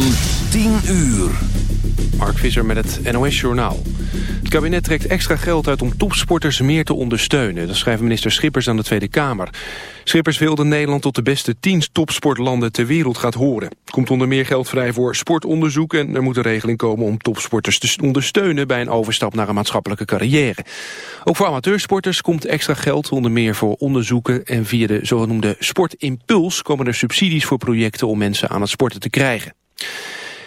van 10 uur. Mark Visser met het NOS Journaal. Het kabinet trekt extra geld uit om topsporters meer te ondersteunen. Dat schrijft minister Schippers aan de Tweede Kamer. Schippers wil dat Nederland tot de beste 10 topsportlanden ter wereld gaat horen. Komt onder meer geld vrij voor sportonderzoek... en er moet een regeling komen om topsporters te ondersteunen... bij een overstap naar een maatschappelijke carrière. Ook voor amateursporters komt extra geld, onder meer voor onderzoeken... en via de zogenoemde Sportimpuls komen er subsidies voor projecten... om mensen aan het sporten te krijgen.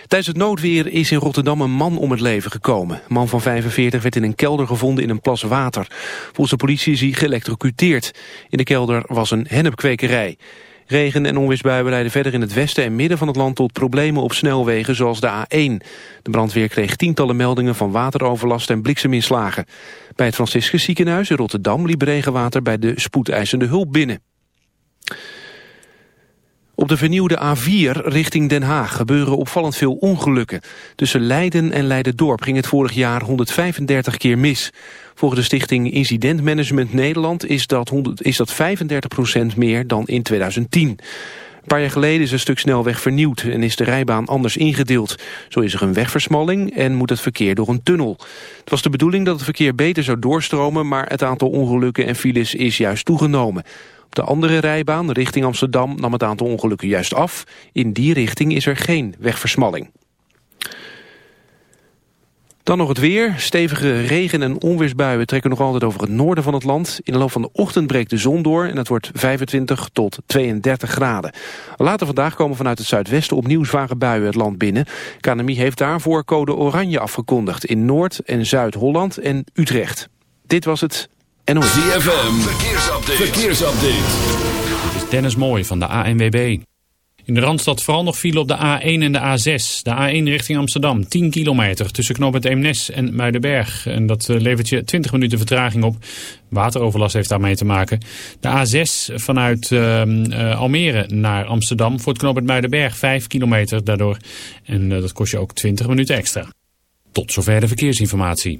Tijdens het noodweer is in Rotterdam een man om het leven gekomen. Een man van 45 werd in een kelder gevonden in een plas water. Volgens de politie is hij geëlectrocuteerd. In de kelder was een hennepkwekerij. Regen en onweersbuien leiden verder in het westen en midden van het land tot problemen op snelwegen zoals de A1. De brandweer kreeg tientallen meldingen van wateroverlast en blikseminslagen. Bij het Franciscus ziekenhuis in Rotterdam liep regenwater bij de spoedeisende hulp binnen. Op de vernieuwde A4 richting Den Haag gebeuren opvallend veel ongelukken. Tussen Leiden en Leiden-dorp ging het vorig jaar 135 keer mis. Volgens de stichting Incident Management Nederland is dat, 100, is dat 35% meer dan in 2010. Een paar jaar geleden is een stuk snelweg vernieuwd en is de rijbaan anders ingedeeld. Zo is er een wegversmalling en moet het verkeer door een tunnel. Het was de bedoeling dat het verkeer beter zou doorstromen, maar het aantal ongelukken en files is juist toegenomen. Op de andere rijbaan richting Amsterdam nam het aantal ongelukken juist af. In die richting is er geen wegversmalling. Dan nog het weer. Stevige regen- en onweersbuien trekken nog altijd over het noorden van het land. In de loop van de ochtend breekt de zon door en het wordt 25 tot 32 graden. Later vandaag komen vanuit het zuidwesten opnieuw zware buien het land binnen. KNMI heeft daarvoor code oranje afgekondigd in Noord- en Zuid-Holland en Utrecht. Dit was het NOS. ZFM, verkeersupdate. verkeersupdate. Dit is Dennis Mooij van de ANWB. In de Randstad vooral nog file op de A1 en de A6. De A1 richting Amsterdam, 10 kilometer tussen knooppunt Eemnes en Muidenberg. En dat eh, levert je 20 minuten vertraging op. Wateroverlast heeft daarmee te maken. De A6 vanuit uh, uh, Almere naar Amsterdam voor het knooppunt Muidenberg, 5 kilometer daardoor. En uh, dat kost je ook 20 minuten extra. Tot zover de verkeersinformatie.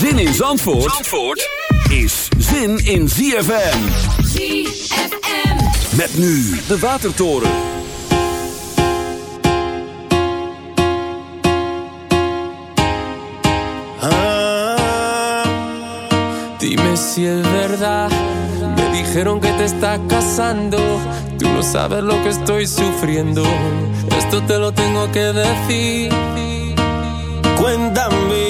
Zin in Zandvoort, Zandvoort is zin in ZFM. ZFM. Met nu de Watertoren. Ah, dime si es verdad. Me dijeron que te estás casando. Tú no sabes lo que estoy sufriendo. Esto te lo tengo que decir. Cuéntame,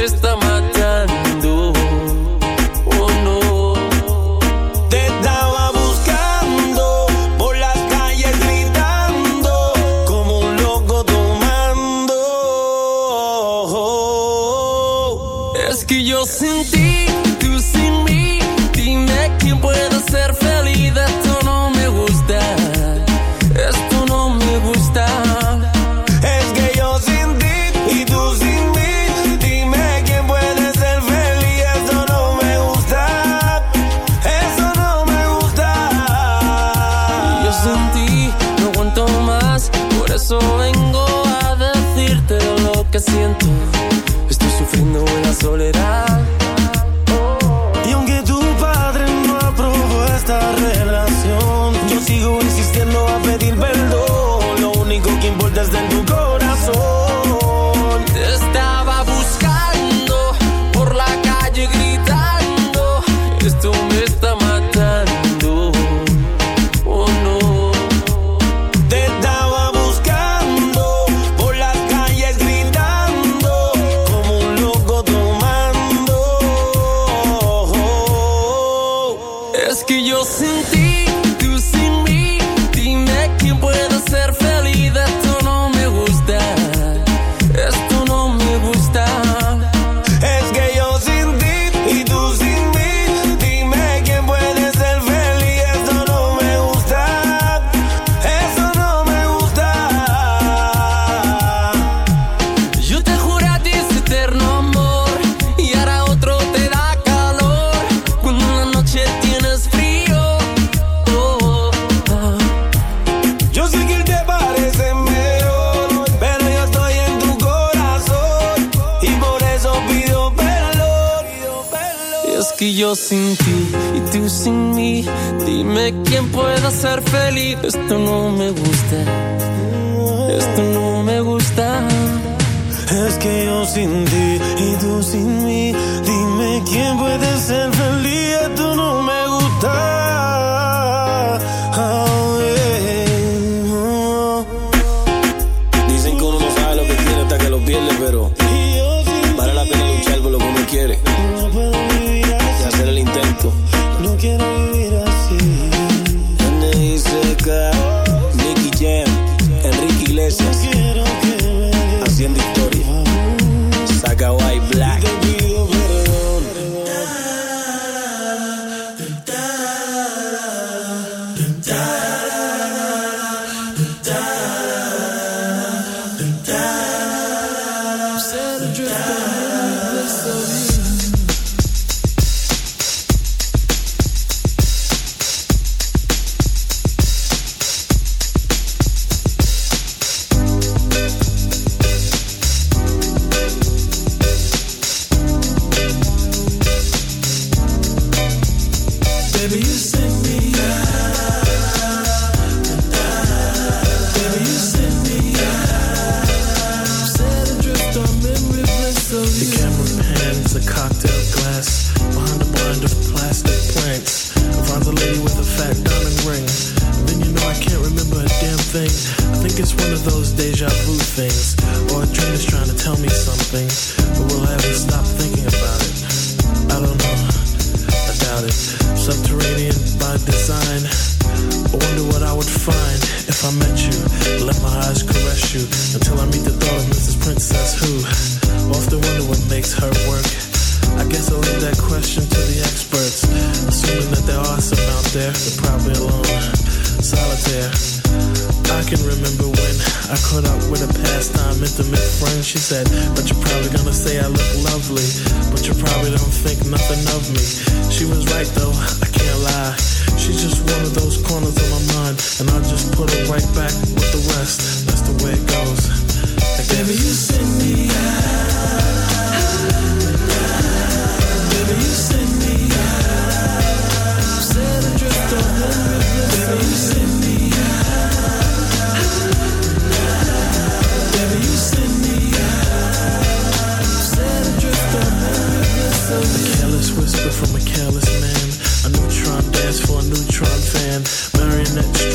careless whisper from a careless man. A neutron dance for a neutron fan. Marionette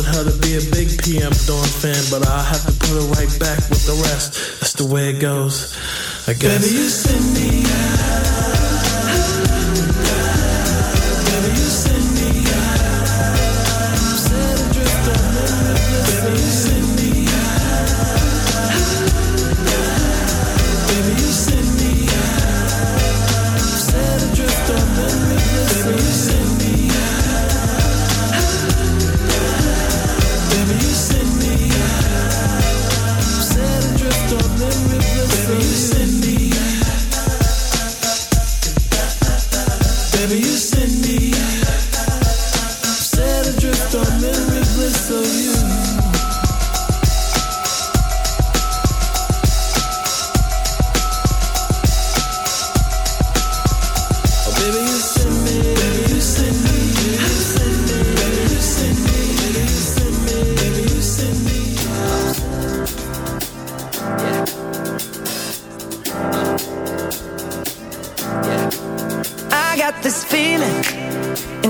wanted her to be a big PM Dawn fan, but I'll have to put her right back with the rest. That's the way it goes, I guess. Baby,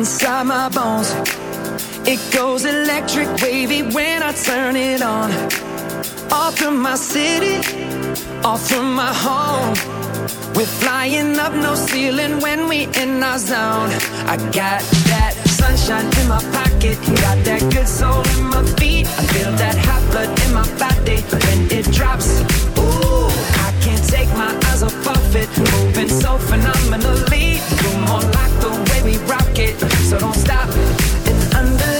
inside my bones. It goes electric wavy when I turn it on. Off from my city, off from my home. We're flying up no ceiling when we in our zone. I got that sunshine in my pocket, got that good soul in my feet. I feel that hot blood in my body when it drops. Ooh, I can't take my eyes off of it, moving so phenomenally. More like the way we rock it, so don't stop. And under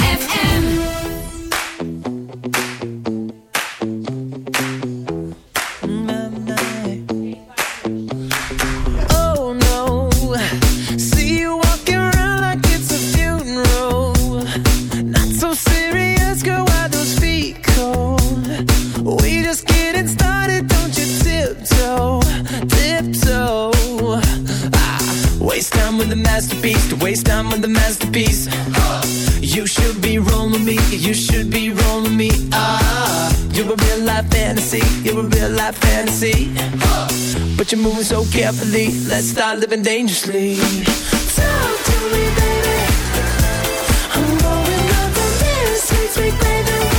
carefully. Let's start living dangerously. Talk to me, baby. I'm going up the mirror, sweet, sweet baby.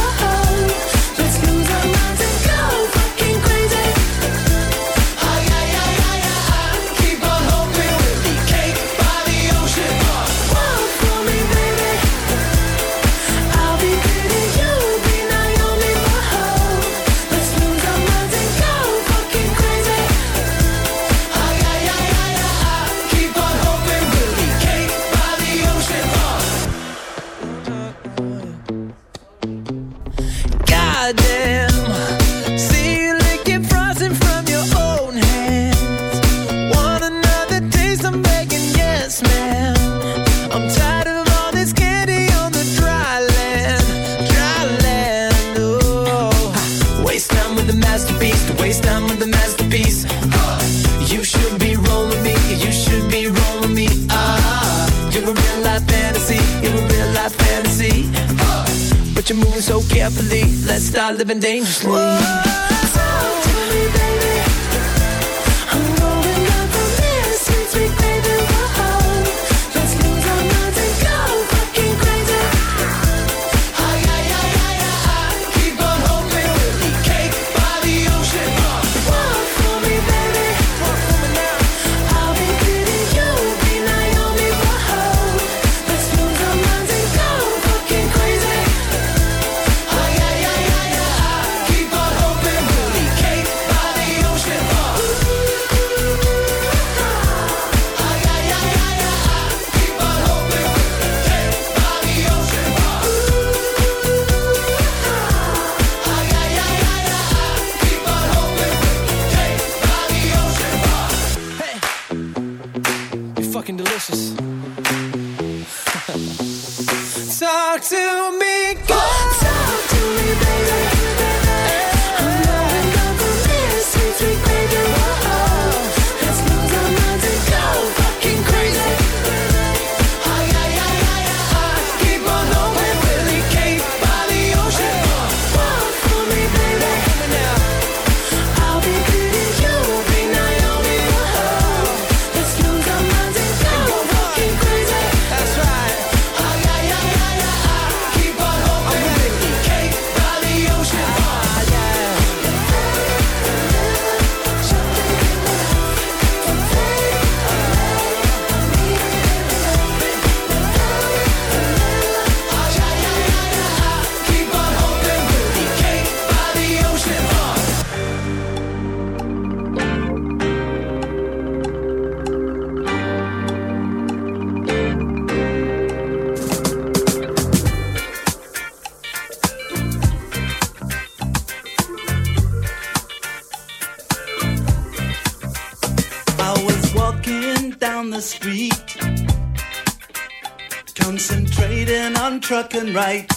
living dangerously to me right.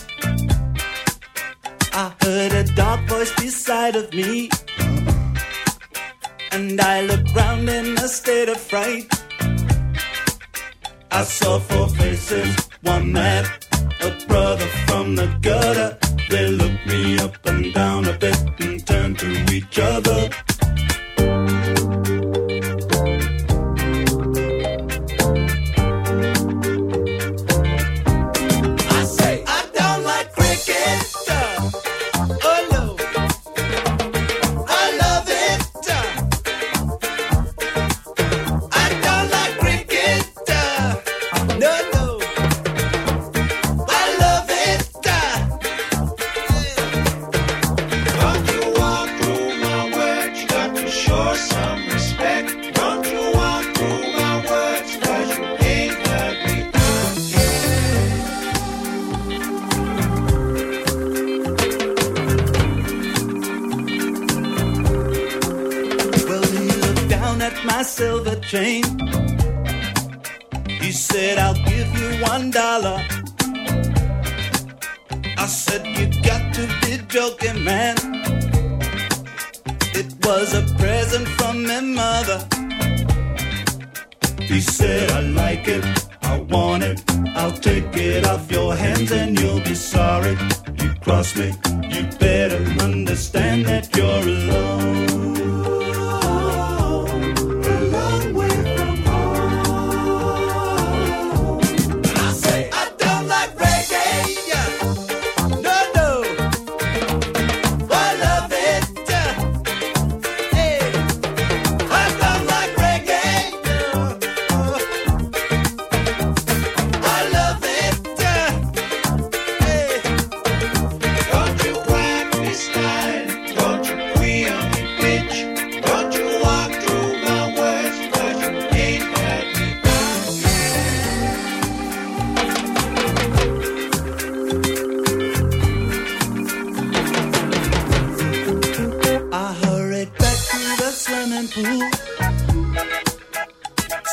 swimming pool,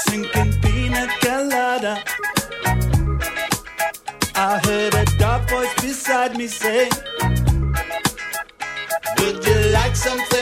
sinking pina colada. I heard a dark voice beside me say, Would you like something?